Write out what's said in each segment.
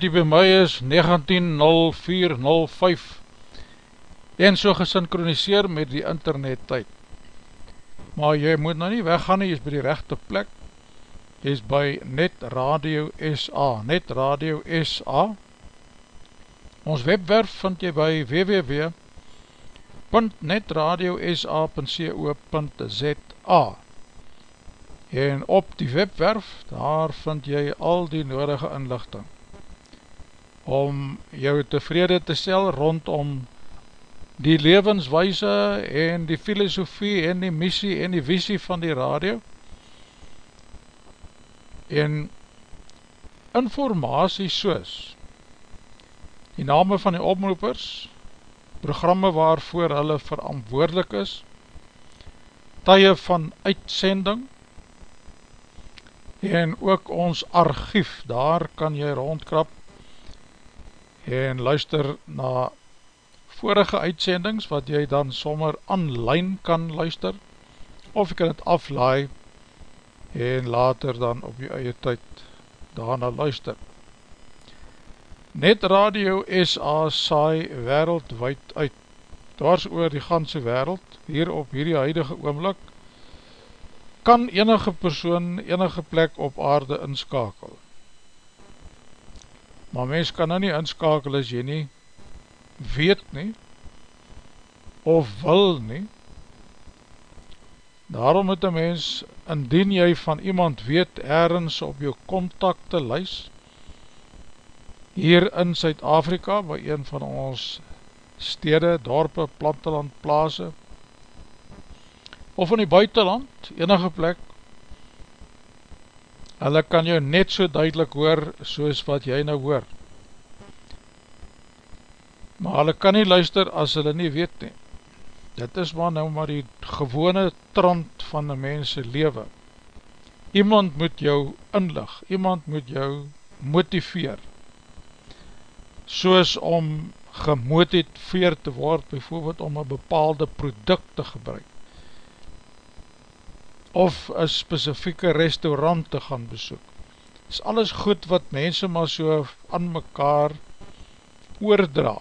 die by my is 190405 en so gesynkroniseer met die internet tyd. Maar jy moet nou nie weggaan nie, jy is by die rechte plek, jy is by Net Radio SA, Net Radio SA. Ons webwerf vind jy by www.netradiosa.co.za en op die webwerf, daar vind jy al die nodige inlichting om jou tevrede te stel rondom die levenswijse en die filosofie en die missie en die visie van die radio. En informatie soos die name van die omroepers programme waarvoor hulle verantwoordelik is tye van uitsending en ook ons archief, daar kan jy rondkrap en luister na vorige uitsendings wat jy dan sommer online kan luister of jy kan het aflaai en later dan op jy eie tyd daarna luister. Net Radio SA saai wereldwijd uit, dwars oor die ganse wereld, hier op hierdie huidige oomlik, kan enige persoon enige plek op aarde inskakel. Maar mens kan nou nie inskakel as jy nie weet nie, of wil nie. Daarom moet een mens, indien jy van iemand weet, ergens op jou contacte lys, hier in Suid-Afrika, by een van ons stede, dorpe, platteland, plaase, of in die buitenland, enige plek, hulle kan jou net so duidelik hoor, soos wat jy nou hoor. Maar hulle kan nie luister as hulle nie weet nie. Dit is maar nou maar die gewone trant van die mense lewe. Iemand moet jou inlig, iemand moet jou motiveer, soos om gemotiveer te word, bijvoorbeeld om een bepaalde product te gebruik of een specifieke restaurant te gaan besoek. Dit is alles goed wat mense maar so aan mekaar oordra.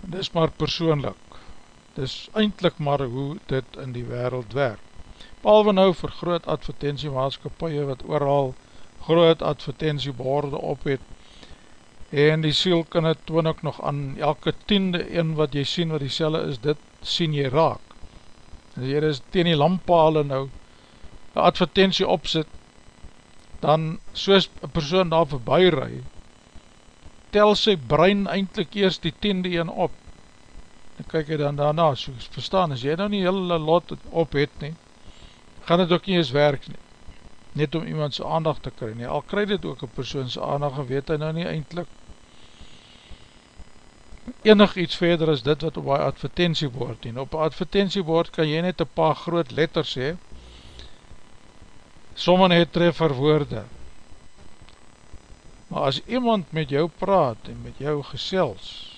Dit is maar persoonlik. Dit is eindelijk maar hoe dit in die wereld werk. Behalve nou vir groot advertentiemaatskapie wat ooral groot advertentieborde op het en die siel kan het toon ook nog aan elke tiende een wat jy sien wat die is, dit sien jy raak as jy is teen die lampale nou. een advertentie opzit dan soos een persoon daar voorbij rui tel sy brein eindelijk eerst die tiende een op. En kyk jy dan daarna so verstaan, as jy nou nie hele lot op het nie gaan het ook nie eens werk nie. Net om iemand sy aandacht te kry nie. Al kry dit ook een persoon sy aandacht en weet hy nou nie eindelijk enig iets verder as dit wat op die advertentiebord en op die advertentiebord kan jy net een paar groot letters hee somme net treffer woorde. Maar as iemand met jou praat en met jou gesels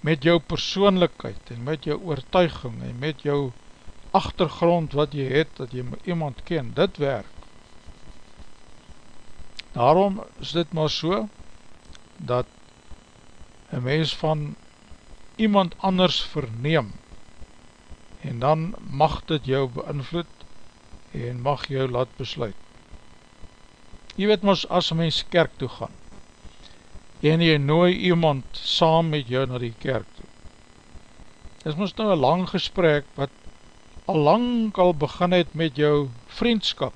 met jou persoonlikheid en met jou oortuiging en met jou achtergrond wat jy het, dat jy iemand ken, dit werk. Daarom is dit maar so dat een mens van iemand anders verneem en dan mag dit jou beïnvloed en mag jou laat besluit. Jy weet mys as mens kerk toe gaan en jy nooi iemand saam met jou na die kerk toe. Dit is mys nou een lang gesprek wat al lang al begin het met jou vriendskap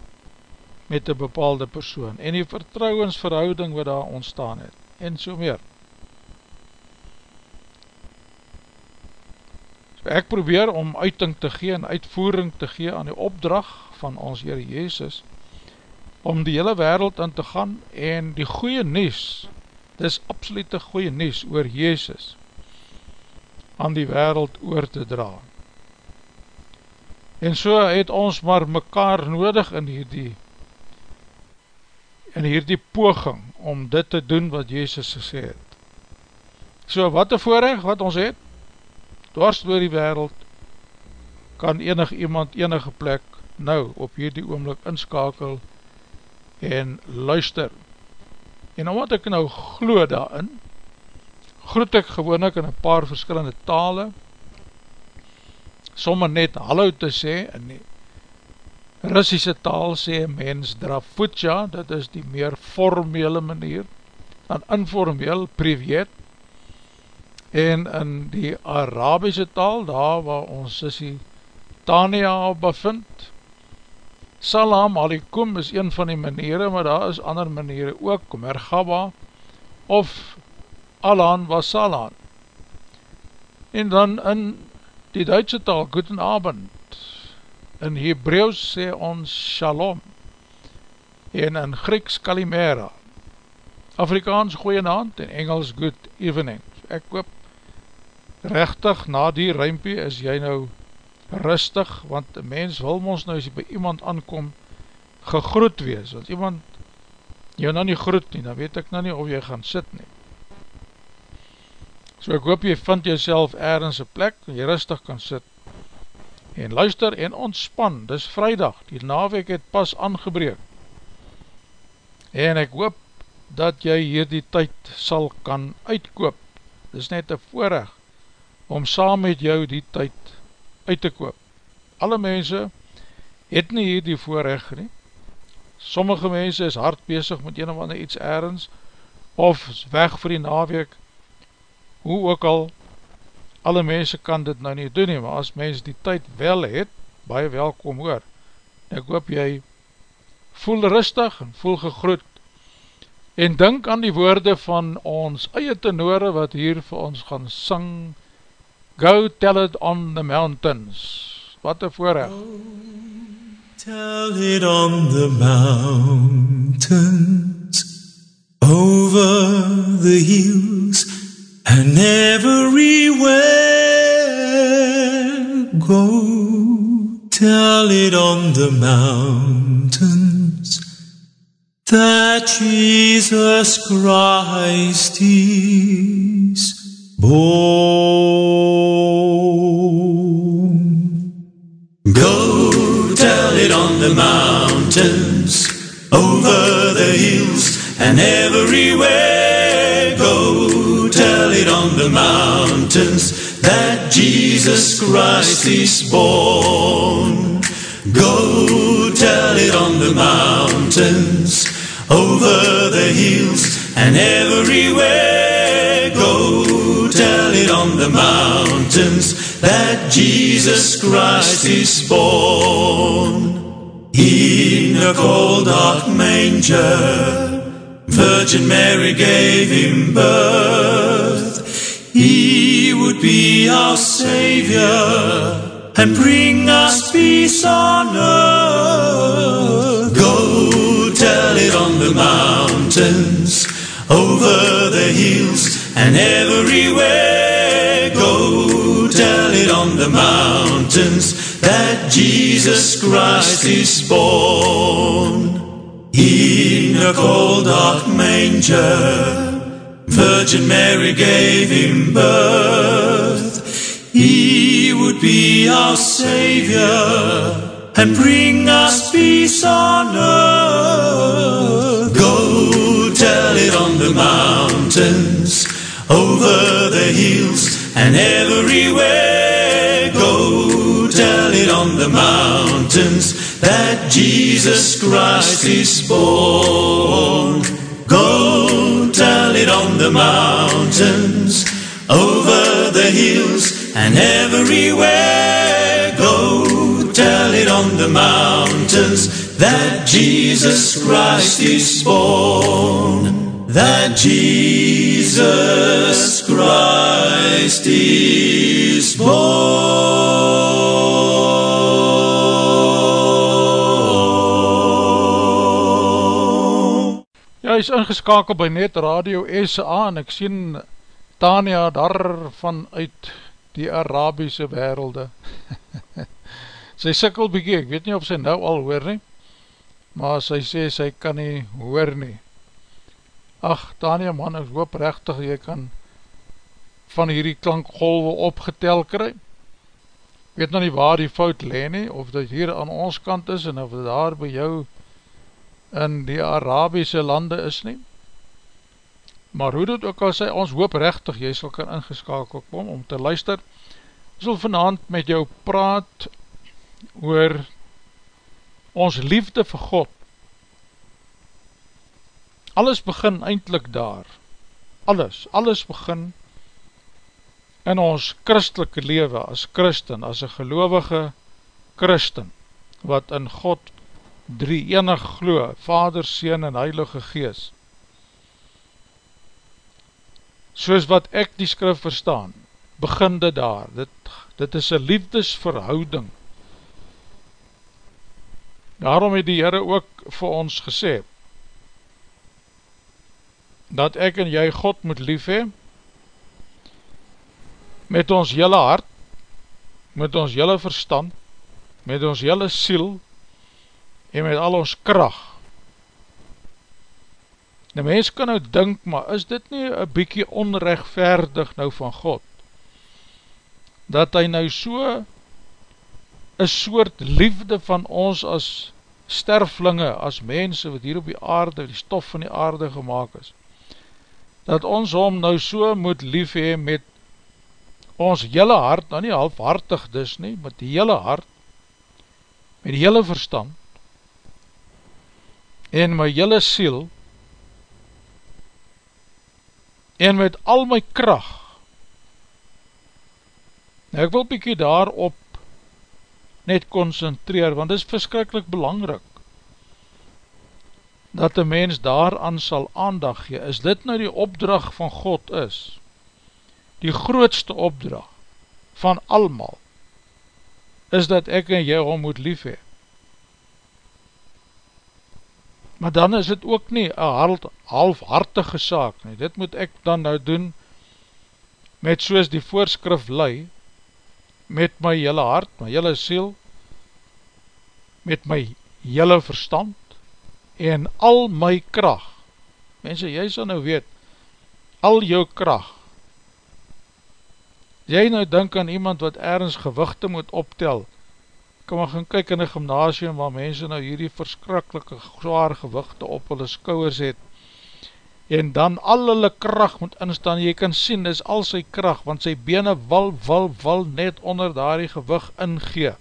met een bepaalde persoon en die vertrouwensverhouding wat daar ontstaan het en so meer. Ek probeer om uiting te gee en uitvoering te gee aan die opdrag van ons Heere Jezus om die hele wereld in te gaan en die goeie nies dit is absolute goeie nies oor Jezus aan die wereld oor te dra. En so het ons maar mekaar nodig in hierdie in hierdie poging om dit te doen wat Jezus gesê het. So wat een voorrecht wat ons het dwars door die wereld, kan enig iemand enige plek nou op hierdie oomlik inskakel en luister. En omdat ek nou glo daarin, groet ek gewoon ek in een paar verskillende tale, somme net hallo te sê, in die Russische taal sê mens drafutja, dit is die meer formele manier, dan informeel, privet, en in die Arabische taal, daar waar ons sissie Tania bevind, Salam alikum is een van die maniere, maar daar is ander maniere ook, Mergaba of Alan was Salan. En dan in die Duitse taal, Guten Abend, in Hebreeuws sê ons Shalom, en in Grieks Kalimera, Afrikaans goeie naand en Engels Good Evening. Ek hoop rechtig na die ruimpie is jy nou rustig, want mens wil ons nou as jy by iemand aankom gegroet wees, want iemand jou nou nie groet nie, dan weet ek nou nie of jy gaan sit nie. So ek hoop jy vind jyself ergens een plek, en jy rustig kan sit, en luister en ontspan, dis vrijdag, die naweek het pas aangebreek, en ek hoop dat jy hier die tyd sal kan uitkoop, dis net een voorrecht, om saam met jou die tyd uit te koop. Alle mense het nie hier die voorrecht nie. Sommige mense is hard bezig met een of ander iets ergens, of weg vir die naweek, hoe ook al, alle mense kan dit nou nie doen nie, maar as mens die tyd wel het, baie welkom hoor. Ek hoop jy voel rustig en voel gegroet, en denk aan die woorde van ons eie tenore wat hier vir ons gaan sing, Go tell it on the mountains. Wat een voorrecht. Tell it on the mountains, over the hills, and everywhere. Go tell it on the mountains that Jesus Christ is born. Go tell it on the mountains, over the hills, and everywhere. Go tell it on the mountains that Jesus Christ is born. Go tell it on the mountains, over the hills, and everywhere. The mountains that Jesus Christ is born. In a cold dark manger, Virgin Mary gave him birth. He would be our Savior and bring us peace on earth. Go tell it on the mountains, over the hills, and everywhere. The mountains that Jesus Christ is born. In a cold dark manger, Virgin Mary gave him birth. He would be our Savior and bring us peace on earth. Go tell it on the mountains, over the hills, and everywhere. On the mountains that Jesus Christ is born. Go tell it on the mountains, over the hills, and everywhere. Go tell it on the mountains that Jesus Christ is born. That Jesus Christ is born. Ja, hy is ingeskakeld by Net Radio SA en ek sien Tania daar vanuit die Arabiese werelde. sy sikkel bykie, ek weet nie of sy nou al hoor nie, maar sy sê sy kan nie hoor nie. Ach, Tania man, ek hoop rechtig jy kan van hierdie klankgolwe opgetel kry. Ek weet nou nie waar die fout leen nie, of dit hier aan ons kant is, en of dit daar by jou in die Arabiese lande is nie. Maar hoe dit ook al sê, ons hoop rechtig, jy sal kan ingeskakel kom om te luister. Ons wil vanavond met jou praat oor ons liefde vir God. Alles begin eindelijk daar. Alles, alles begin in ons christelike lewe as christen, as een gelovige christen, wat in God drie enig glo, Vader, Seen en Heilige Gees. Soos wat ek die skrif verstaan, begin dit daar, dit, dit is een liefdesverhouding. Daarom het die Heere ook vir ons gesê, dat ek en jy God moet lief hee, met ons jylle hart, met ons jylle verstand, met ons jylle siel, en met al ons kracht. Die mens kan nou dink, maar is dit nie een bykie onrechtvaardig nou van God? Dat hy nou so een soort liefde van ons as sterflinge, as mense wat hier op die aarde, die stof van die aarde gemaakt is, dat ons hom nou so moet lief hee met ons hele hart, nou nie halfhartig dis nie, met die hele hart, met die hele verstand, en my hele siel, en met al my kracht, nou ek wil bykie daarop net concentreer, want dit is verskrikkelijk belangrik, dat die mens daaraan sal aandag gee, is dit nou die opdrag van God is, die grootste opdrag van almal, is dat ek en jy hom moet lief hee. Maar dan is het ook nie een halfhartige saak nie, dit moet ek dan nou doen, met soos die voorskrif lei, met my hele hart, my hele siel, met my hele verstand, en al my kracht, mense, jy sal nou weet, al jou kracht, jy nou denk aan iemand wat ergens gewichte moet optel, kan maar gaan kyk in een gymnasium waar mense nou hierdie verskrikkelike zwaar gewichte op hulle skouwers het, en dan al hulle kracht moet instaan, jy kan sien, is al sy kracht, want sy bene wal, wal, wal net onder daar die gewicht ingee,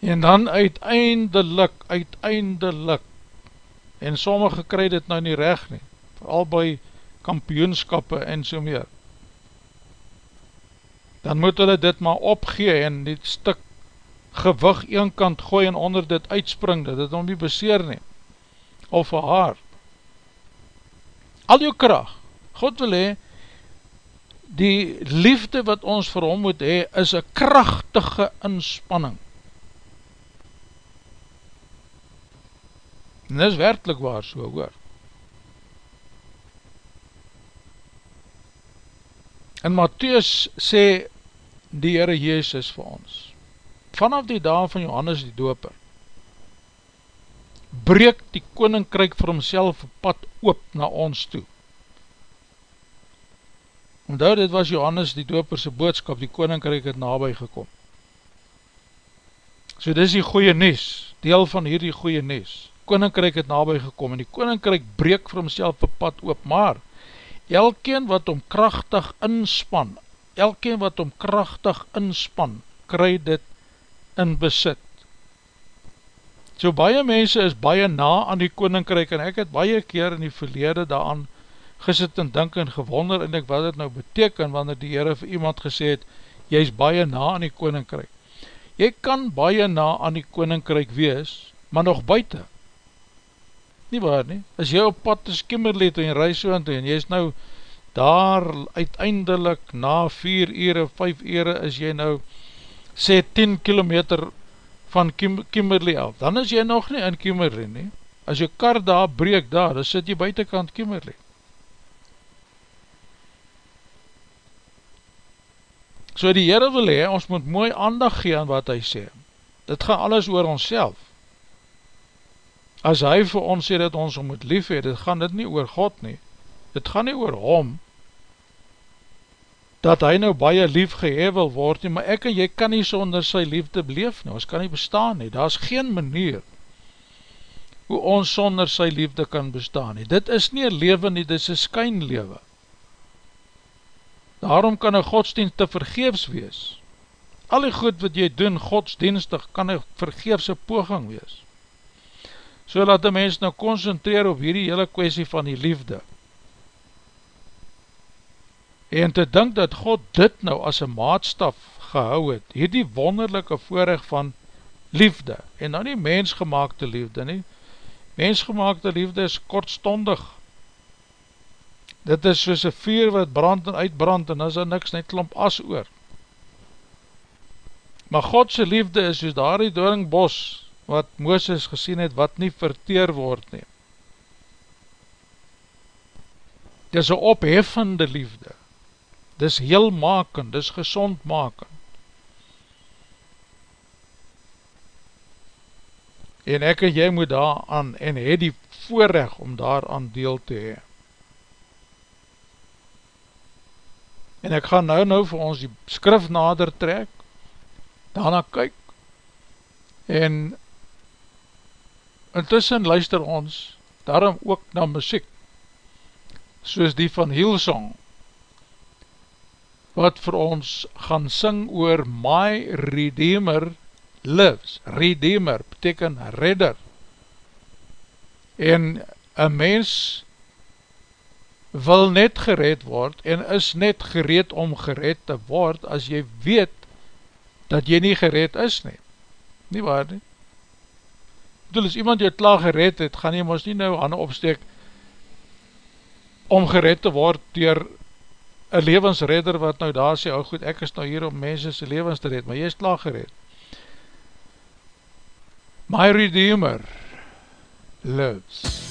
en dan uiteindelik, uiteindelik, en sommige krij dit nou nie recht nie, vooral by kampioenskappe en so meer, dan moet hulle dit maar opgee en die stuk gewig een kant gooi en onder dit uitspring, dat het om nie beseer nie, of haar. Al jou kracht, God wil hee, die liefde wat ons vir hom moet hee, is een krachtige inspanning. En dit is werkelijk waar so hoor. En Matthäus sê die Heere Jezus vir ons, vanaf die dag van Johannes die Doper, breek die koninkryk vir homself pad oop na ons toe. Omdat dit was Johannes die Doperse boodskap, die koninkryk het nabij gekom. So dit is die goeie nes, deel van hierdie goeie nes koninkryk het nabij gekom en die koninkryk breek vir homself pad oop, maar elkeen wat om krachtig inspan, elkeen wat om krachtig inspan, kry dit in besit. So baie mense is baie na aan die koninkryk en ek het baie keer in die verlede daaraan gesit en dink en gewonder en ek wat het nou beteken wanneer die Heere vir iemand gesê het, jy is baie na aan die koninkryk. Jy kan baie na aan die koninkryk wees, maar nog buiten nie waar nie, as jy op pad te skimmerlee toe en reis so aan toe, en jy is nou daar uiteindelik na 4 ure, 5 ure, is jy nou sê 10 kilometer van Kim Kimberley af, dan is jy nog nie in Kimberley nie, as jy kar daar breek daar, dan sit jy buitenkant Kimberley. So die Heere wil hee, ons moet mooi aandag gee aan wat hy sê, dit gaan alles oor ons self, as hy vir ons sê dat ons om moet lief het, dit gaan dit nie oor God nie, dit gaan nie oor hom, dat hy nou baie lief gehewel word nie, maar ek en jy kan nie sonder sy liefde beleef nie, ons kan nie bestaan nie, daar is geen manier hoe ons sonder sy liefde kan bestaan nie, dit is nie een leven nie, dit is een skynlewe, daarom kan een godsdienst te vergeefs wees, al die goed wat jy doen, godsdienstig, kan een vergeefse poging wees, so dat die mens nou concentreer op hierdie hele kwestie van die liefde. En te dink dat God dit nou as een maatstaf gehou het, hierdie wonderlijke voorrecht van liefde, en nou nie mensgemaakte liefde nie, mensgemaakte liefde is kortstondig, dit is soos een vuur wat brand en uitbrand, en is er niks net klomp as oor, maar Godse liefde is soos daar die dooringbos, wat Mooses gesien het, wat nie verteer word nie, dit is een opheffende liefde, dit is heel makend, dit is gezond makend, en ek en jy moet daar aan, en het die voorrecht om daar aan deel te hee. En ek gaan nou nou vir ons die skrif nader trek, daarna kyk, en intussen luister ons daarom ook na muziek, soos die van Hillsong, wat vir ons gaan sing oor My Redeemer lives, redeemer, beteken redder, en een mens wil net gered word, en is net gereed om gered te word, as jy weet, dat jy nie gered is nie, nie waar nie, bedoel, as iemand jy klaar gered het, gaan jy ons nie nou handen opsteek, om gered te word, door een levensredder, wat nou daar sê, oh goed, ek is nou hier om mense sy levens te red, maar jy is klaar gered, My Redeemer lives.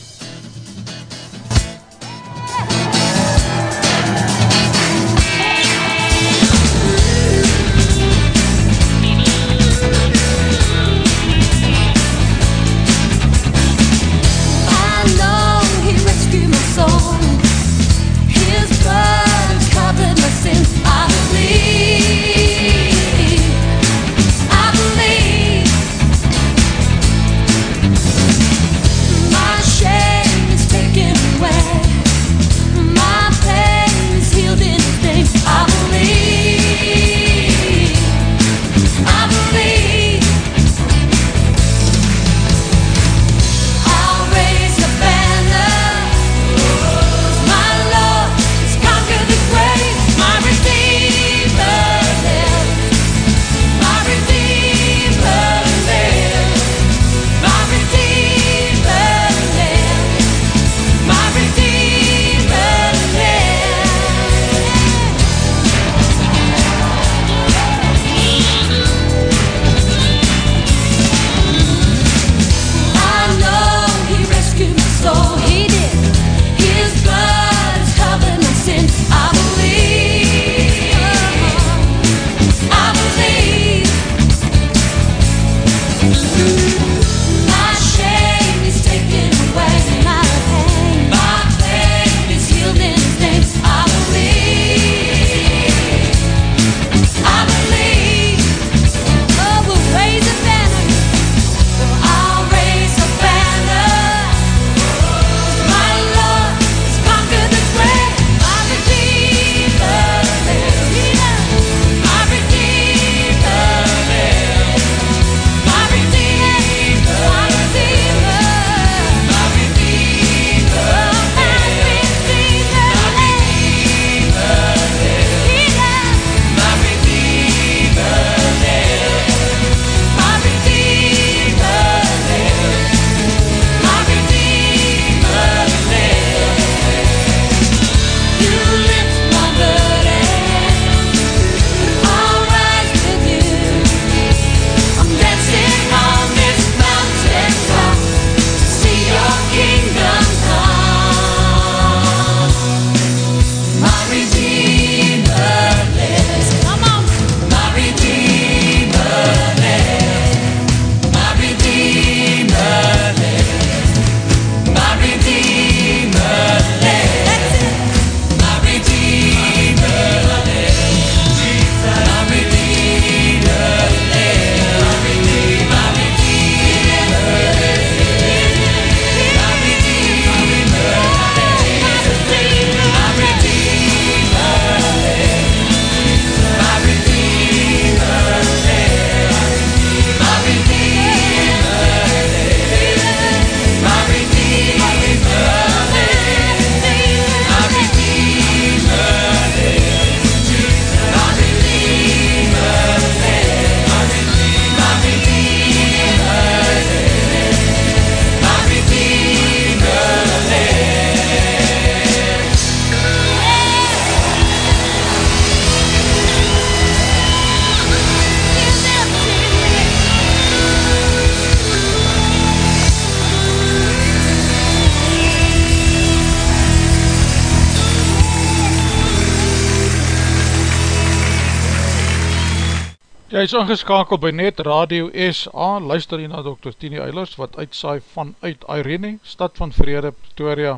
Jy ingeskakeld by Net Radio SA, luister hier na Dr. Tini Eilers, wat uitsaai vanuit Irene, stad van Vrede, Pretoria,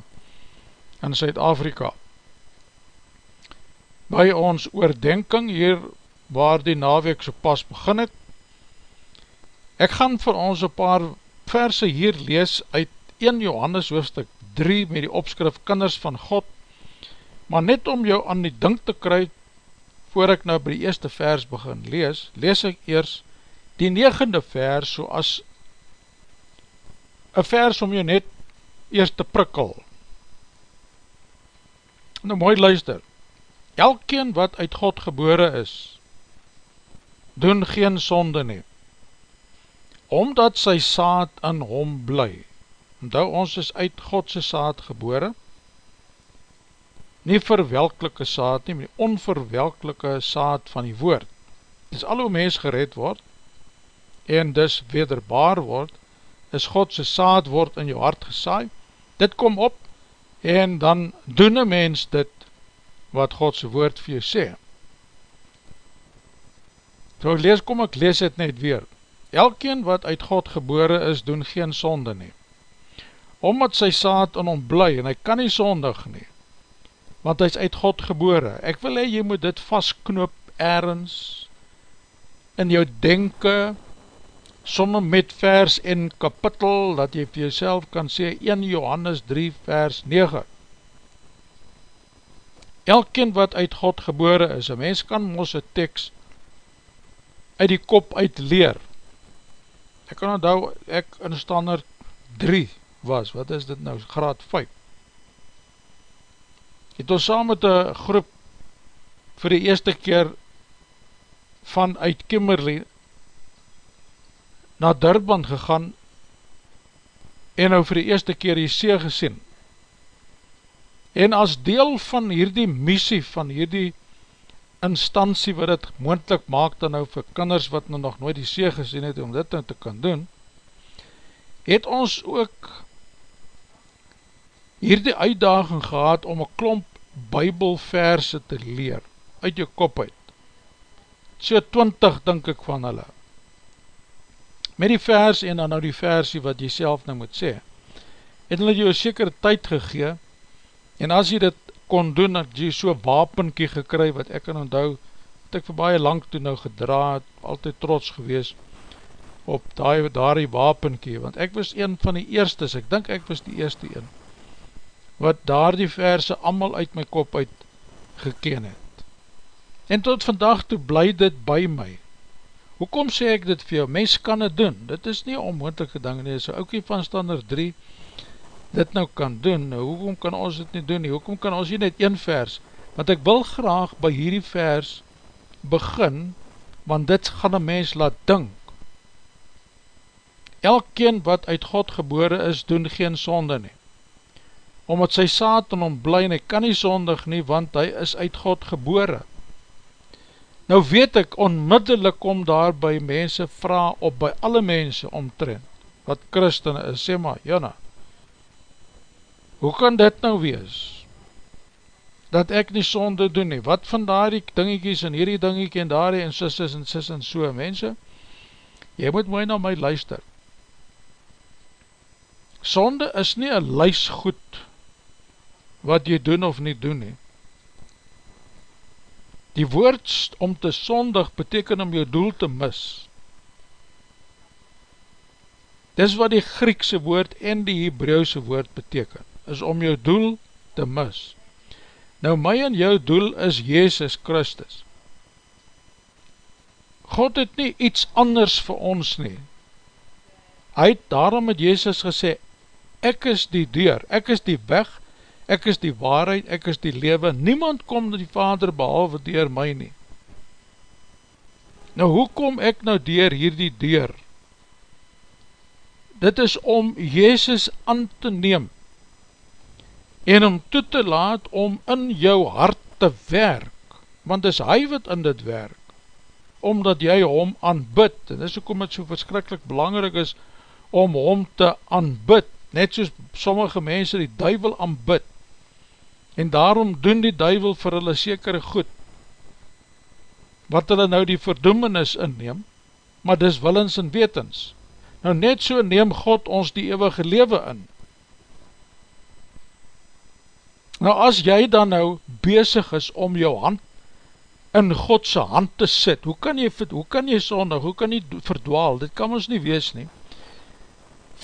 in Suid-Afrika. By ons oordenking hier, waar die naweek so pas begin het, ek gaan vir ons een paar verse hier lees uit 1 Johannes hoofdstuk 3 met die opskrif Kinders van God, maar net om jou aan die dink te kry, voor ek nou by die eerste vers begin lees, lees ek eers die negende vers soas een vers om jou net eerst te prikkel. Nou mooi luister, elkeen wat uit God gebore is, doen geen sonde nie, omdat sy saad in hom bly. Ondou ons is uit Godse saad gebore, nie verwelkelike saad nie, maar die onverwelkelike saad van die woord. Dis al hoe mens gered word, en dus wederbaar word, is Godse saad word in jou hart gesaai, dit kom op, en dan doen een mens dit, wat Godse woord vir jou sê. So lees, kom ek lees het net weer. Elkeen wat uit God gebore is, doen geen sonde nie. Omdat sy saad in hom bly, en hy kan nie sondig nie, want hy is uit God gebore. Ek wil hee, jy moet dit vastknoop ergens in jou denken, somme met vers en kapittel, dat jy vir jouself kan sê, 1 Johannes 3 vers 9. Elkeen wat uit God gebore is, een mens kan ons een tekst uit die kop uit leer. Ek kan onthou, ek in standaard 3 was, wat is dit nou, graad 5 het ons saam met een groep vir die eerste keer vanuit Kimberley na Durban gegaan en nou vir die eerste keer die see gesien. En as deel van hierdie missie, van hierdie instantie wat het moendlik maak dan nou vir kinders wat nou nog nooit die see gesien het om dit nou te kan doen, het ons ook hierdie uitdaging gehad om een klomp bybelverse te leer, uit jou kop uit. So 20 denk ek van hulle. Met die vers en dan nou die versie wat jy self nou moet sê, het hulle jou sekere tyd gegee, en as jy dit kon doen, dat jy so wapenkie gekry, wat ek kan onthou, het ek vir baie lang toe nou gedra, het altyd trots gewees, op die, daar die wapenkie, want ek was een van die eerstes, ek dink ek was die eerste een, wat daar die verse allemaal uit my kop uit geken het. En tot vandag toe bly dit by my. Hoekom sê ek dit vir jou? Mens kan het doen. Dit is nie onmoendelike ding nie. So oukie van standaard 3 dit nou kan doen. Nou, hoekom kan ons dit nie doen nie? Hoekom kan ons hier net een vers? Want ek wil graag by hierdie vers begin, want dit gaan een mens laat dink. Elkeen wat uit God gebore is, doen geen sonde nie omdat sy saad in hom bly en hy kan nie sondig nie, want hy is uit God gebore. Nou weet ek, onmiddellik kom daar by mense vraag op by alle mense omtrend, wat christene is, sê maar, Jana, hoe kan dit nou wees, dat ek nie sonde doen nie, wat van daar die dingiekies en hierdie dingiekie en daar die en sisses en sis en so, mense, jy moet mooi na my luister, sonde is nie een luisgoed, wat jy doen of nie doen nie. Die woord om te sondig beteken om jou doel te mis. Dis wat die Griekse woord en die Hebreeuwse woord beteken, is om jou doel te mis. Nou my en jou doel is Jezus Christus. God het nie iets anders vir ons nie. Hy het daarom met Jezus gesê, ek is die deur, ek is die weg, ek is die waarheid, ek is die lewe, niemand kom na die vader behalwe dier my nie. Nou hoe kom ek nou dier hierdie deur? Dit is om Jezus aan te neem en om toe te laat om in jou hart te werk, want is hy wat in dit werk, omdat jy hom aanbid, en dis ook om het so verskrikkelijk belangrijk is, om hom te aanbid, net soos sommige mense die duivel aanbid, en daarom doen die duivel vir hulle sekere goed. wat hulle nou die verdoemenis inneem, maar dis willens en wetens. Nou net so neem God ons die eeuwige lewe in. Nou as jy dan nou bezig is om jou hand in Godse hand te sit, hoe kan jy, hoe kan jy sondig, hoe kan jy verdwaal, dit kan ons nie wees nie.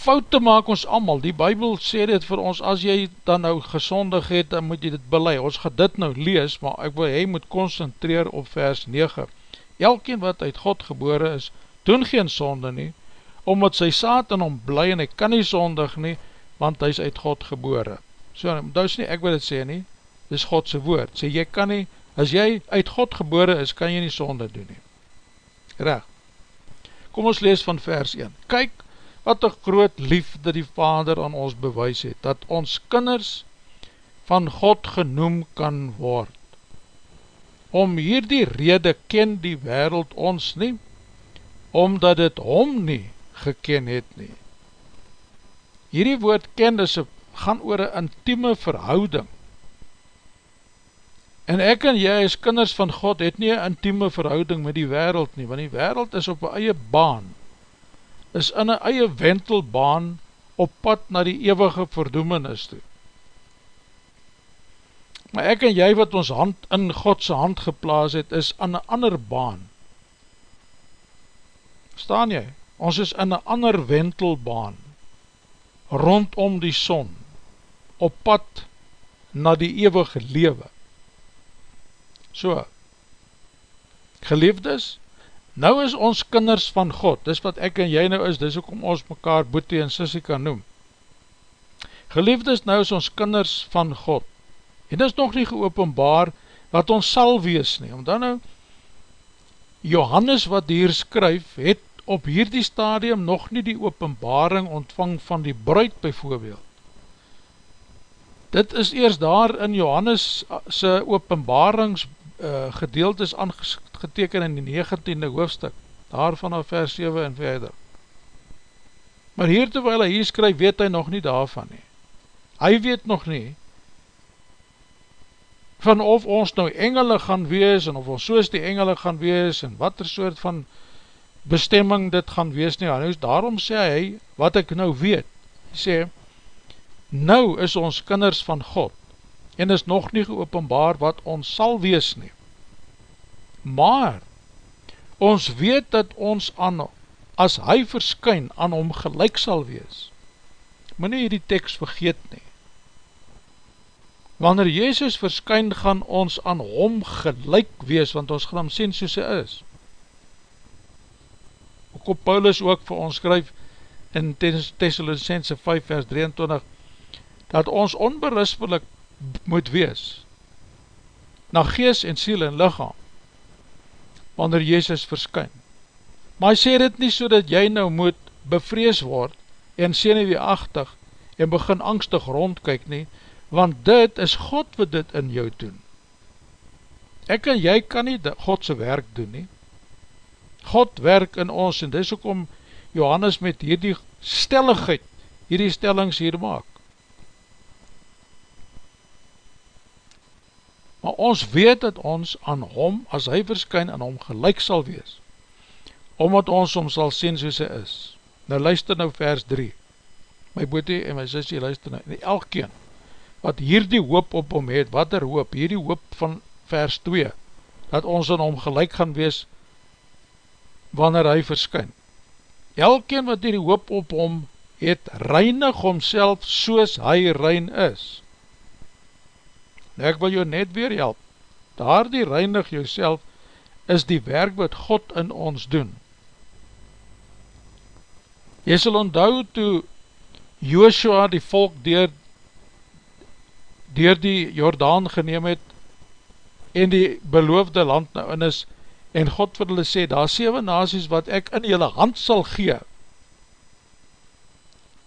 Foute maak ons allemaal, die Bijbel sê dit vir ons, as jy dan nou gesondig het, dan moet jy dit belei, ons gaat dit nou lees, maar ek wil, hy moet concentreer op vers 9. Elkeen wat uit God gebore is, doen geen sonde nie, omdat sy saad in hom bly en hy kan nie sondig nie, want hy is uit God gebore. So, dat is nie ek wil dit sê nie, dit is Godse woord. Sê, jy kan nie, as jy uit God gebore is, kan jy nie sonde doen nie. Recht. Kom ons lees van vers 1. Kyk, wat een groot liefde die Vader aan ons bewys het, dat ons kinders van God genoem kan word. Om hierdie rede ken die wereld ons nie, omdat het hom nie geken het nie. Hierdie woord ken is, gaan oor een intieme verhouding. En ek en jy as kinders van God het nie een intieme verhouding met die wereld nie, want die wereld is op een eie baan, is in een eie wentelbaan op pad na die eeuwige verdoemenis toe. Maar ek en jy wat ons hand in Godse hand geplaas het, is aan een ander baan. Staan jy? Ons is in een ander wentelbaan, rondom die son, op pad na die eeuwige lewe. So, geliefdes, Nou is ons kinders van God, dis wat ek en jy nou is, dis ook om ons mekaar boete en sissie kan noem. Geliefdes, nou is ons kinders van God, en dis nog nie geopenbaar wat ons sal wees nie, omdat nou Johannes wat hier skryf, het op hierdie stadium nog nie die openbaring ontvang van die bruid bijvoorbeeld. Dit is eers daar in Johannes sy openbarings uh, gedeeltes aangeteken in die 19e hoofdstuk, daar vanaf vers 7 en verder. Maar hier terwijl hy hier skryf, weet hy nog nie daarvan nie. Hy weet nog nie van of ons nou engele gaan wees, en of ons soos die engele gaan wees, en wat er soort van bestemming dit gaan wees nie. En daarom sê hy, wat ek nou weet, hy sê, nou is ons kinders van God, en is nog nie geopenbaar wat ons sal wees nie. Maar, ons weet dat ons aan, as hy verskyn, aan hom gelijk sal wees. Maar nie die tekst vergeet nie. Wanneer Jezus verskyn, gaan ons aan hom gelijk wees, want ons gaan hom sien soos hy is. Ook op Paulus ook vir ons skryf, in Thessalonicense 5 vers 23, dat ons onberispelik moet wees na gees en siel en lichaam wanneer Jezus verskyn. Maar hy sê dit nie so dat jy nou moet bevrees word en sê nie wie achtig en begin angstig rondkyk nie, want dit is God wat dit in jou doen. Ek en jy kan nie Godse werk doen nie. God werk in ons en dis ook om Johannes met hierdie stelligheid, hierdie stellings hier maak. Maar ons weet dat ons aan hom, as hy verskyn, aan hom gelijk sal wees, omdat ons hom sal sien soos hy is. Nou luister nou vers 3, my boete en my sissie luister nou, en elkeen, wat hierdie hoop op hom het, wat er hoop, hierdie hoop van vers 2, dat ons aan hom gelijk gaan wees, wanneer hy verskyn. Elkeen wat hierdie hoop op hom het, reinig homself soos hy rein is, Nou ek wil jou net weer help. Daar die reinig jou is die werk wat God in ons doen. Jy sal onthou toe Joshua die volk dier, dier die Jordaan geneem het en die beloofde land nou in is en God vir hulle sê, daar 7 nazies wat ek in julle hand sal gee.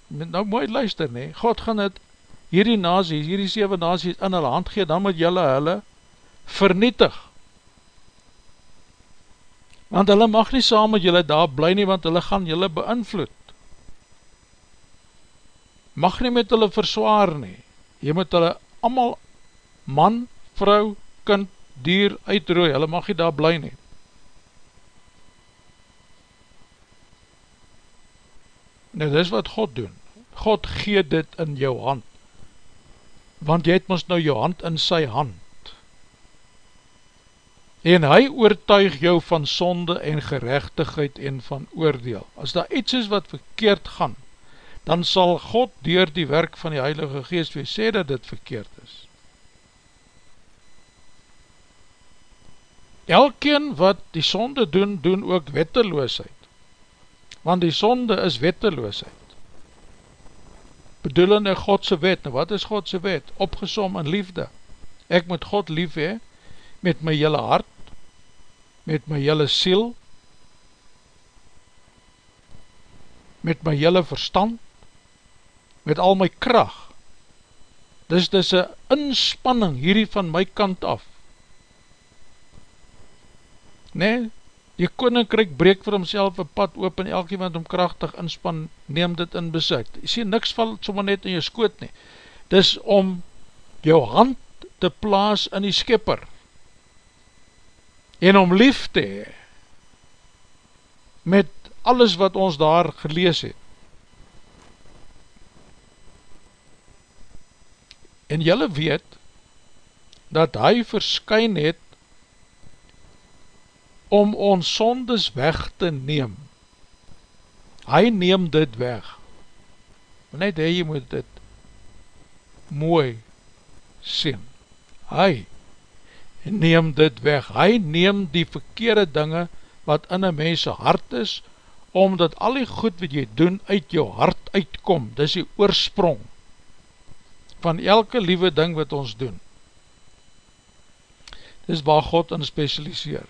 Nou mooi luister nie, God gaan het hierdie nazies, hierdie 7 nazies in hulle hand gee, dan moet jylle hulle vernietig. Want hulle mag nie saam met jylle daar bly nie, want hulle gaan jylle beïnvloed. Mag nie met hulle verswaar nie. Jy moet hulle allemaal man, vrou, kind, dier uitrooi, hulle mag nie daar bly nie. Nou dis wat God doen. God gee dit in jou hand. Want jy het ons nou jou hand in sy hand. En hy oortuig jou van sonde en gerechtigheid en van oordeel. As daar iets is wat verkeerd gaan, dan sal God door die werk van die Heilige Geest weer sê dat dit verkeerd is. Elkeen wat die sonde doen, doen ook wetteloosheid. Want die sonde is wetteloosheid. Bedoelende Godse wet. Nou wat is Godse wet? Opgesom in liefde. Ek moet God lief hee, met my jylle hart, met my jylle siel, met my jylle verstand, met al my kracht. Dis dis een inspanning hierdie van my kant af, Nee, die koninkryk breek vir homself een pad oop en elk iemand om krachtig inspan, neem dit in besit. Jy sê, niks val sommer net in jou skoot nie. Dis om jou hand te plaas in die skipper en om lief te hee met alles wat ons daar gelees het. En jylle weet dat hy verskyn het om ons sondes weg te neem. Hy neem dit weg. Net hy moet dit mooi sien. Hy neem dit weg. Hy neem die verkeerde dinge wat in een mense hart is, omdat al die goed wat jy doen uit jou hart uitkom. Dis die oorsprong van elke liewe ding wat ons doen. Dis waar God in specialiseer.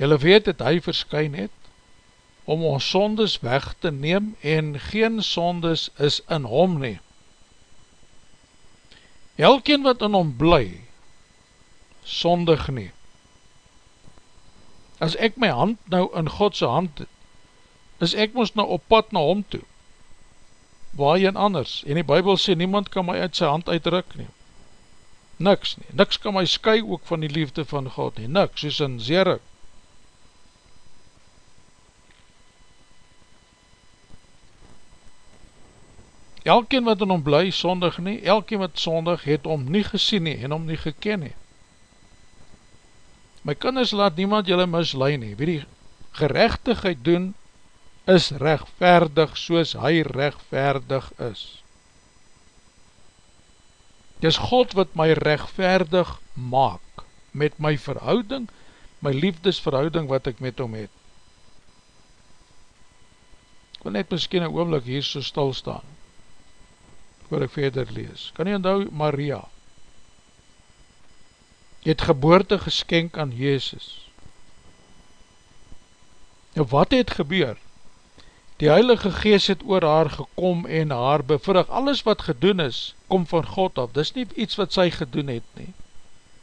Julle weet het hy verskyn het, om ons sondes weg te neem, en geen sondes is in hom nie. Elkeen wat in hom bly, sondig nie. As ek my hand nou in Godse hand het, is ek moest nou op pad na hom toe, waar jy anders, en die Bijbel sê, niemand kan my uit sy hand uitruk nie. Niks nie, niks kan my sky ook van die liefde van God nie, niks, soos in Zerik, Elkeen wat in hom bly sondig nie, elkeen wat sondig het hom nie gesien nie en hom nie geken nie. My kinders laat niemand julle mislui nie, wie die gerechtigheid doen is rechtverdig soos hy rechtverdig is. Het is God wat my rechtverdig maak met my verhouding, my liefdesverhouding wat ek met hom het. Ek wil net miskien een oomlik hier so stil voor ek verder lees. Kan jy onthou Maria? Het geboorte geskenk aan Jezus. Nou wat het gebeur? Die Heilige Gees het oor haar gekom en haar bevrig. Alles wat gedoen is, kom van God af. Dis nie iets wat sy gedoen het nie.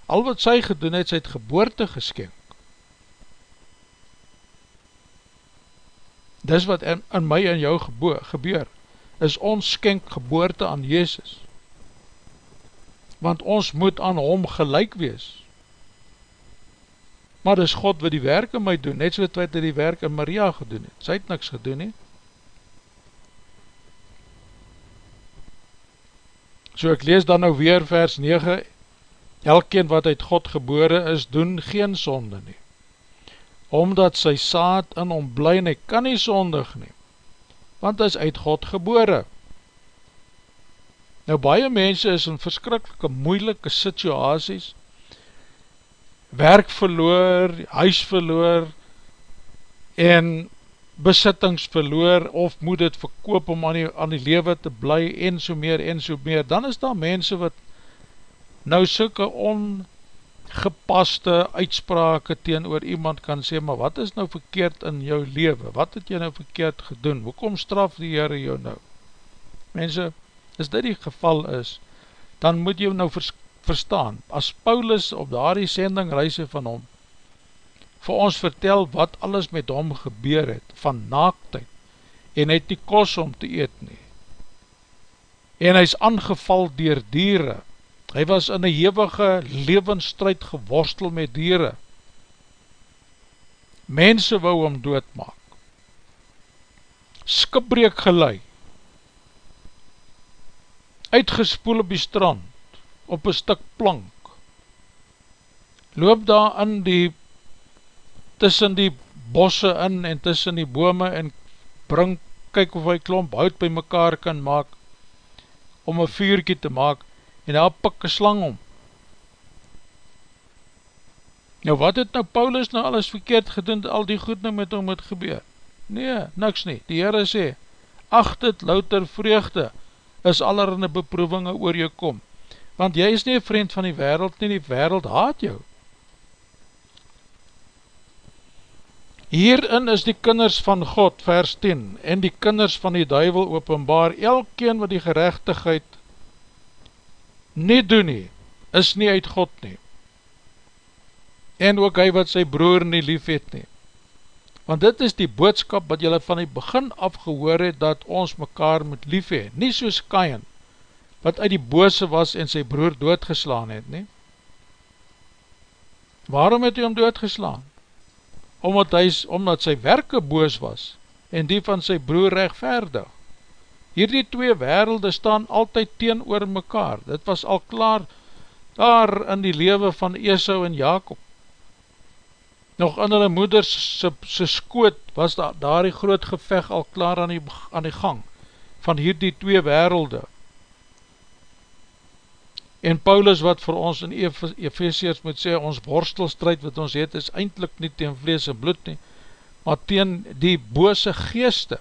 Al wat sy gedoen het, sy het geboorte geskenk. Dis wat in, in my en jou gebeur is ons skenk geboorte aan Jezus. Want ons moet aan hom gelijk wees. Maar dis God wat die werk in my doen, net so wat hy die werk in Maria gedoen het. Sy het niks gedoen nie. So ek lees dan nou weer vers 9, Elkeen wat uit God gebore is, doen geen sonde nie. Omdat sy saad in hom bly en hy kan nie sondig neem want hy is uit God gebore. Nou baie mense is in verskrikkelike moeilike situasies, werk verloor, huis verloor, en besittings verloor, of moet het verkoop om aan die, aan die lewe te bly, en so meer, en so meer, dan is daar mense wat nou soke on gepaste uitsprake teen oor iemand kan sê, maar wat is nou verkeerd in jou leven? Wat het jy nou verkeerd gedoen? Hoekom straf die Heere jou nou? Mense, as dit die geval is, dan moet jy nou vers verstaan, as Paulus op daardie sendingreise van hom, vir ons vertel wat alles met hom gebeur het, van naaktheid, en het die kos om te eet nie, en hy is aangeval dier dieren, Hy was in een hevige levensstrijd geworstel met dieren. mense wou om doodmaak. Skipbreek gelei, uitgespoel op die strand, op een stuk plank, loop daar in die, tussen die bosse in en tussen die bome en bring, kyk of hy klomp hout by mekaar kan maak, om een vuurkie te maak, en daar pik een slang om. Nou wat het nou Paulus nou alles verkeerd gedoen, al die goed nou met hom het gebeur? Nee, niks nie. Die Heere sê, acht het louter vreugde, is allerhande beproevinge oor jou kom. Want jy is nie een vriend van die wereld nie, die wereld haat jou. Hierin is die kinders van God, vers 10, en die kinders van die duivel openbaar, elkeen wat die gerechtigheid nie doen nie, is nie uit God nie. En ook hy wat sy broer nie lief het nie. Want dit is die boodskap wat jylle van die begin afgehoor het, dat ons mekaar moet lief hee, nie soos Kain, wat uit die bose was en sy broer doodgeslaan het nie. Waarom het hy om doodgeslaan? Omdat, hy, omdat sy werke boos was en die van sy broer rechtverdig. Hierdie twee werelde staan altyd teen oor mekaar. Dit was al klaar daar in die lewe van Esau en Jacob. Nog in hulle moeders sy skoot was daar, daar die groot geveg al klaar aan die, aan die gang van hierdie twee werelde. En Paulus wat vir ons in Ephesians moet sê, ons worstelstrijd wat ons het, is eindelijk nie teen vlees en bloed nie, maar teen die bose geeste.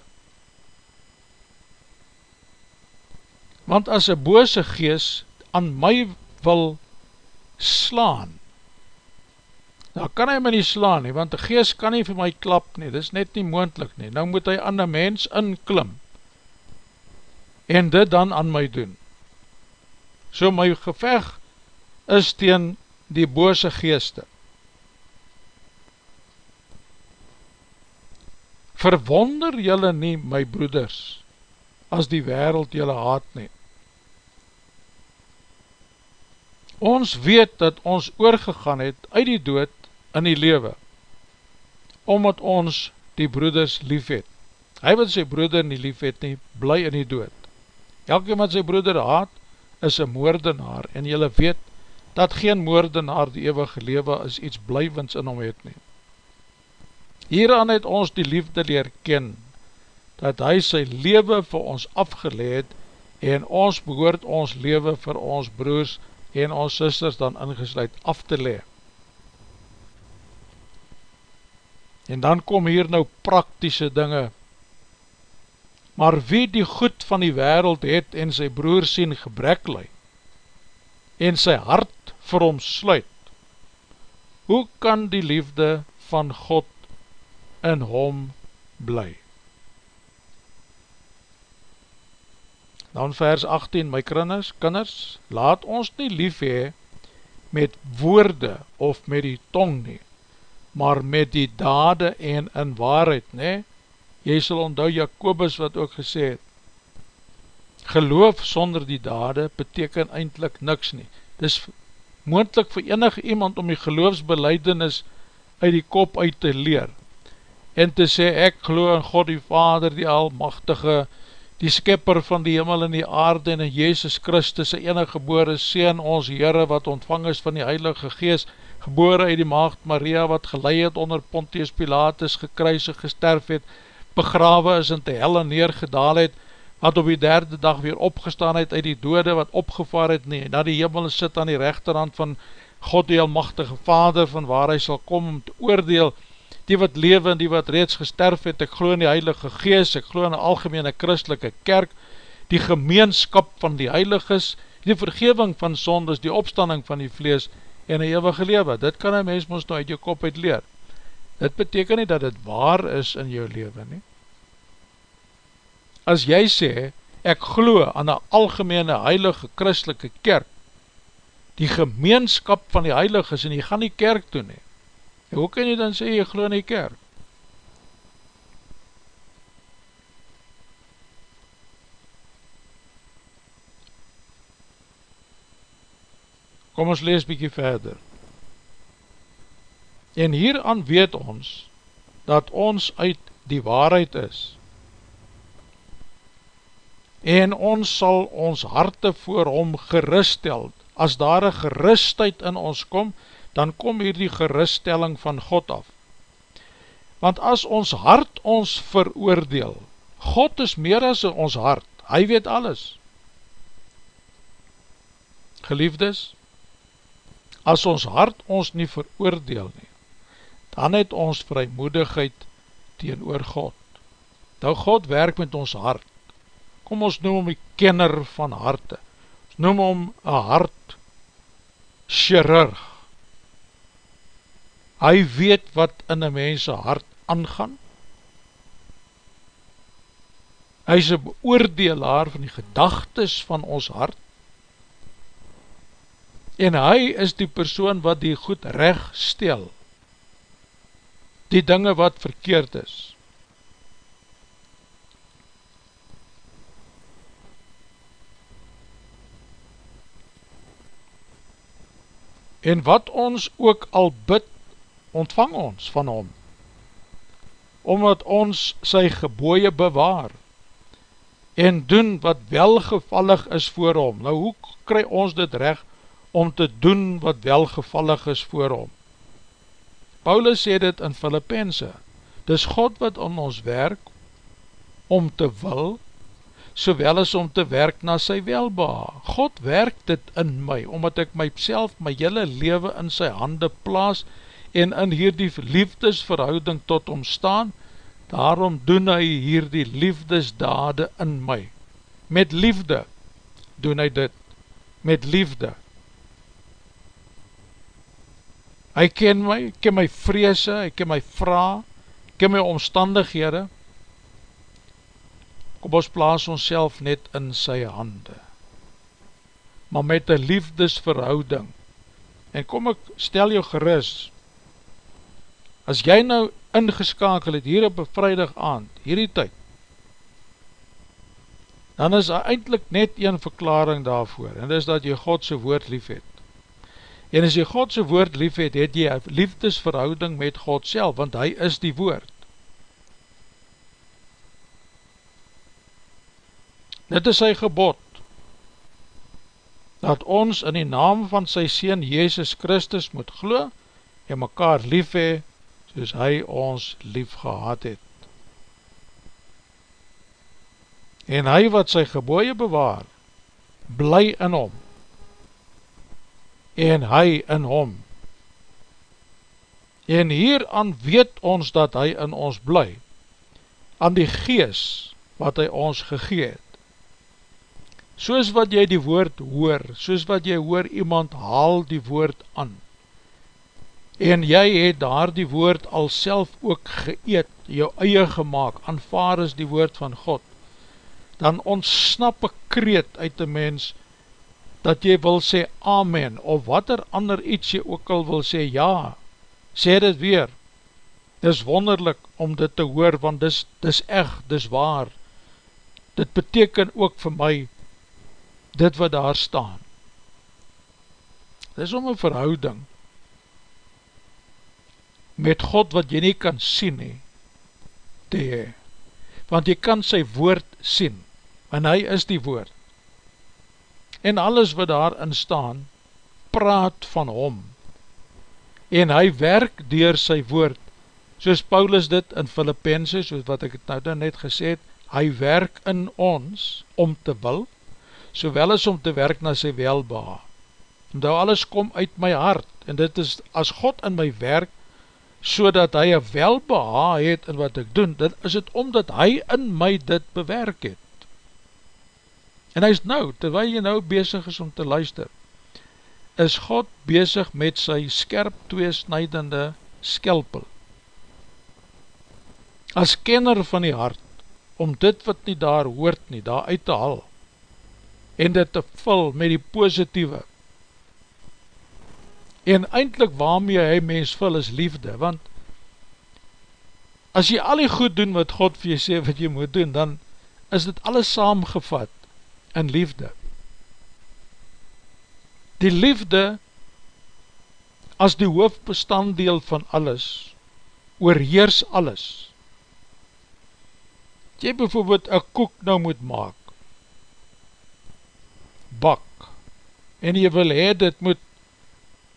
Want as een bose geest aan my wil slaan, nou kan hy my nie slaan nie, want die geest kan nie vir my klap nie, dit is net nie moendlik nie, nou moet hy aan die mens inklim, en dit dan aan my doen. So my geveg is teen die bose geeste. Verwonder jylle nie, my broeders, as die wereld jylle haat nie. Ons weet dat ons oorgegaan het uit die dood in die lewe, omdat ons die broeders lief het. Hy wat sy broeder nie lief het nie, bly in die dood. Elke wat sy broeder haat, is een moordenaar en jylle weet dat geen moordenaar die eeuwige lewe is iets blijvends in hom het nie. Hieraan het ons die liefde leer ken, dat hy sy lewe vir ons afgeleed en ons behoort ons lewe vir ons broers en ons sisters dan ingesluid af te le. En dan kom hier nou praktische dinge maar wie die goed van die wereld het en sy broer sien gebrek lei, en sy hart vir hom sluit, hoe kan die liefde van God in hom bly? Dan vers 18, my kinders, kinders, laat ons nie lief hee met woorde of met die tong nie, maar met die dade en in waarheid, nie, Jy sal onthou Jacobus wat ook gesê het, geloof sonder die dade beteken eindelijk niks nie. Dis moendlik vir enig iemand om die geloofsbeleidenis uit die kop uit te leer en te sê ek geloof in God die Vader, die Almachtige, die Skepper van die Himmel en die Aarde en in Jezus Christus, die enige geboore Seen, ons Heere wat ontvang is van die Heilige Gees, gebore uit die Maagd Maria wat geleid het onder Pontius Pilatus, gekruisig gesterf het, begrawe is en te helle neergedaal het, wat op die derde dag weer opgestaan het uit die dode wat opgevaar het nie, na die hemel sit aan die rechterhand van God die almachtige Vader, van waar hy sal kom om te oordeel, die wat lewe en die wat reeds gesterf het, ek glo in die Heilige Gees, ek glo in die algemene christelike kerk, die gemeenskap van die Heiliges, die vergeving van sondes, die opstanding van die vlees en die eeuwige lewe, dit kan een mens ons nou uit jou kop uit leer, Dit beteken nie dat het waar is in jou leven nie. As jy sê, ek glo aan die algemene heilige christelike kerk, die gemeenskap van die heilige is en jy gaan die kerk toe nie. En hoe kan jy dan sê, jy glo in die kerk? Kom ons lees bykie verder. En hieraan weet ons dat ons uit die waarheid is en ons sal ons harte voor hom geruststel. As daar een gerustheid in ons kom, dan kom hier die geruststelling van God af. Want as ons hart ons veroordeel, God is meer as ons hart, hy weet alles. Geliefdes, as ons hart ons nie veroordeel nie, dan het ons vrymoedigheid teen oor God. Nou God werk met ons hart, kom ons noem hom die kenner van harte, ons noem hom een hart chirurg, hy weet wat in een mense hart aangaan, hy is een beoordelaar van die gedagtes van ons hart, en hy is die persoon wat die goed recht stel, die dinge wat verkeerd is, en wat ons ook al bid, ontvang ons van hom, omdat ons sy geboeie bewaar, en doen wat welgevallig is voor hom. Nou hoe kry ons dit recht om te doen wat welgevallig is voor hom? Paulus sê dit in Filippense, dis God wat om ons werk, om te wil, sowel as om te werk na sy welbeha. God werk dit in my, omdat ek myself, my hele leven in sy hande plaas, en in hierdie liefdesverhouding tot hom staan, daarom doen hy hierdie liefdesdade in my. Met liefde doen hy dit, met liefde. Hy ken my, ken my vreese, hy ken my vraag, ken my omstandighede, kom ons plaas ons net in sy hande, maar met een liefdesverhouding, en kom ek stel jou geris, as jy nou ingeskakel het hier op een vrijdag aand, hierdie tyd, dan is daar eindelijk net een verklaring daarvoor, en dis dat jy Godse woord lief het. En as jy Godse woord lief het, het jy een liefdesverhouding met God self, want hy is die woord. Dit is sy gebod, dat ons in die naam van sy Seen Jezus Christus moet glo, en mekaar lief hee, soos hy ons lief gehad het. En hy wat sy geboeie bewaar, bly in hom, en hy in hom. En hieraan weet ons dat hy in ons bly, aan die gees wat hy ons gegeet soos wat jy die woord hoor, soos wat jy hoor iemand haal die woord aan, en jy het daar die woord al self ook geëet, jou eie gemaakt, aanvaar is die woord van God, dan ontsnap ek kreet uit die mens, dat jy wil sê amen, of wat er ander iets jy ook al wil sê ja, sê dit weer, dis wonderlik om dit te hoor, want dis, dis echt, dis waar, dit beteken ook vir my, dit wat daar staan. Dit is om een verhouding met God wat jy nie kan sien nie, te hee. Want jy kan sy woord sien, en hy is die woord. En alles wat daarin staan, praat van hom. En hy werk dier sy woord, soos Paulus dit in Filippense, soos wat ek het nou net gesê het, hy werk in ons om te wil, sowel as om te werk na sy welbeha. Omdat alles kom uit my hart, en dit is as God in my werk, so dat hy een welbeha het in wat ek doen, dan is het omdat hy in my dit bewerk het. En hy is nou, terwijl jy nou bezig is om te luister, is God bezig met sy skerp tweesnijdende skelpel. As kenner van die hart, om dit wat nie daar hoort nie, daar uit te hal, en dit te vul met die positieve. En eindelijk waarmee hy mens vul is liefde, want as jy al die goed doen wat God vir jy sê wat jy moet doen, dan is dit alles saamgevat in liefde. Die liefde as die hoofdbestanddeel van alles oorheers alles. Jy bijvoorbeeld een koek nou moet maak, bak, en jy wil hee, dit moet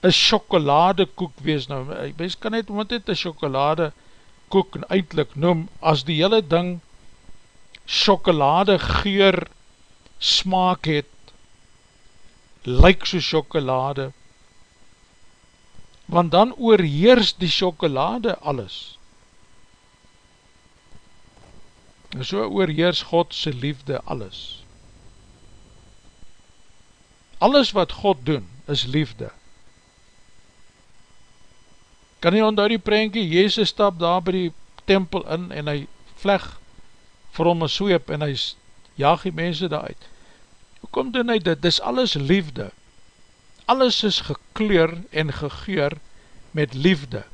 een chocolade koek wees, nou, mens kan net, moet dit een chocolade koek eindelijk noem, as die hele ding chocolade geur smaak het, lyk so chocolade, want dan oorheers die chocolade alles. En so oorheers Godse liefde alles. Alles wat God doen, is liefde. Kan jy onthou die prentjie, Jezus stap daar by die tempel in en hy vleg vir hom een sweep en hy jaag die mense daar uit. Hoe kom doen hy dit? Dis alles liefde. Alles is gekleur en gegeur met liefde.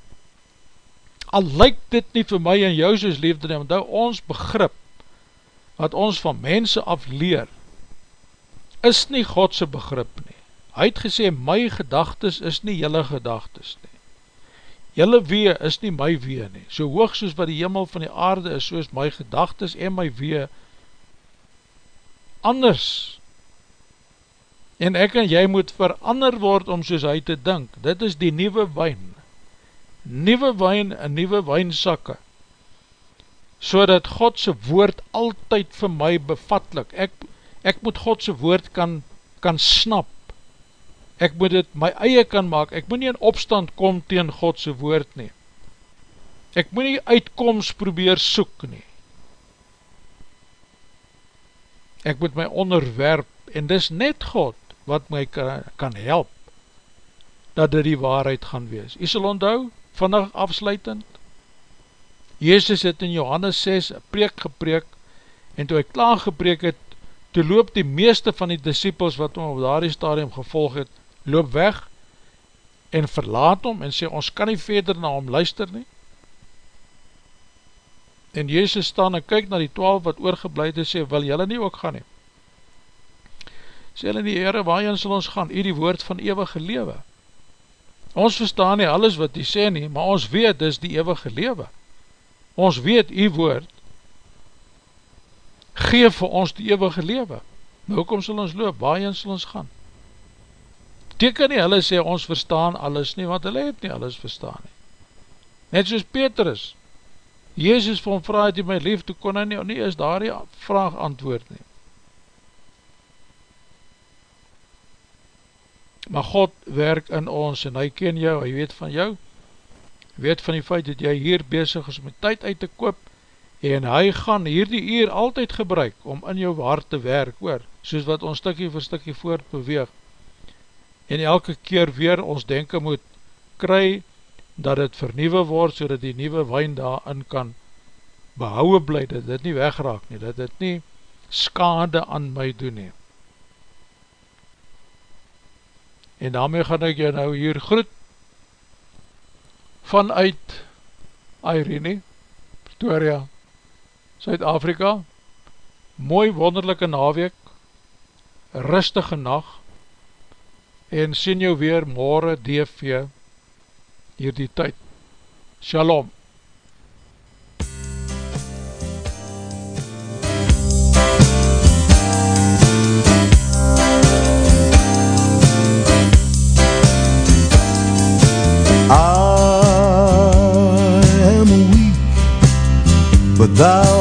Al lyk dit nie vir my en jou soos liefde nie, want ons begrip wat ons van mense af leer, is nie Godse begrip nie. Hy het gesê, my gedagtes is nie jylle gedagtes nie. Jylle wee is nie my wee nie. So hoog soos wat die hemel van die aarde is, soos my gedagtes en my wee anders. En ek en jy moet verander word om soos hy te dink. Dit is die nieuwe wijn. Nieuwe wijn en nieuwe wijnsakke. So dat Godse woord altyd vir my bevatlik. Ek, ek moet Godse woord kan, kan snap ek moet het my eie kan maak, ek moet nie in opstand kom tegen Godse woord nie, ek moet nie uitkomst probeer soek nie, ek moet my onderwerp, en dis net God, wat my kan, kan help, dat dit die waarheid gaan wees. Jy sal onthou, vannig afsluitend, Jezus het in Johannes 6 preek gepreek, en toe hy klaar gepreek het, toe loop die meeste van die disciples, wat hom op daardie stadium gevolg het, loop weg en verlaat hom en sê ons kan nie verder na hom luister nie. En Jezus staan en kyk na die twaalf wat oorgebleid is sê wil jylle nie ook gaan nie? Sê jylle nie Heere waarin sal ons gaan? Hier die woord van eeuwige lewe. Ons verstaan nie alles wat die sê nie maar ons weet dis die eeuwige lewe. Ons weet die woord geef vir ons die eeuwige lewe. Nou kom sal ons loop? Waarin sal ons gaan beteken nie, hulle sê ons verstaan alles nie, want hulle het nie alles verstaan nie. Net soos Petrus, Jezus van vraag het jy my lief, toe kon hy nie, nie is daar die vraag antwoord nie. Maar God werk in ons en hy ken jou, hy weet van jou, weet van die feit dat jy hier bezig is met tyd uit te koop, en hy gaan hier die uur altyd gebruik om in jou hart te werk, hoor, soos wat ons stikkie vir stikkie voortbeweeg, en elke keer weer ons denken moet kry dat het vernieuwe word so dat die nieuwe wijn daarin kan behouwe bly, dat dit nie wegraak nie, dat dit nie skade aan my doen nie. En daarmee gaan ek jou nou hier groet vanuit Irene, Pretoria, Suid-Afrika, mooi wonderlijke naweek, rustige nacht, en sien jou weer morgen DV hier die tyd. Shalom. I am weak, but thou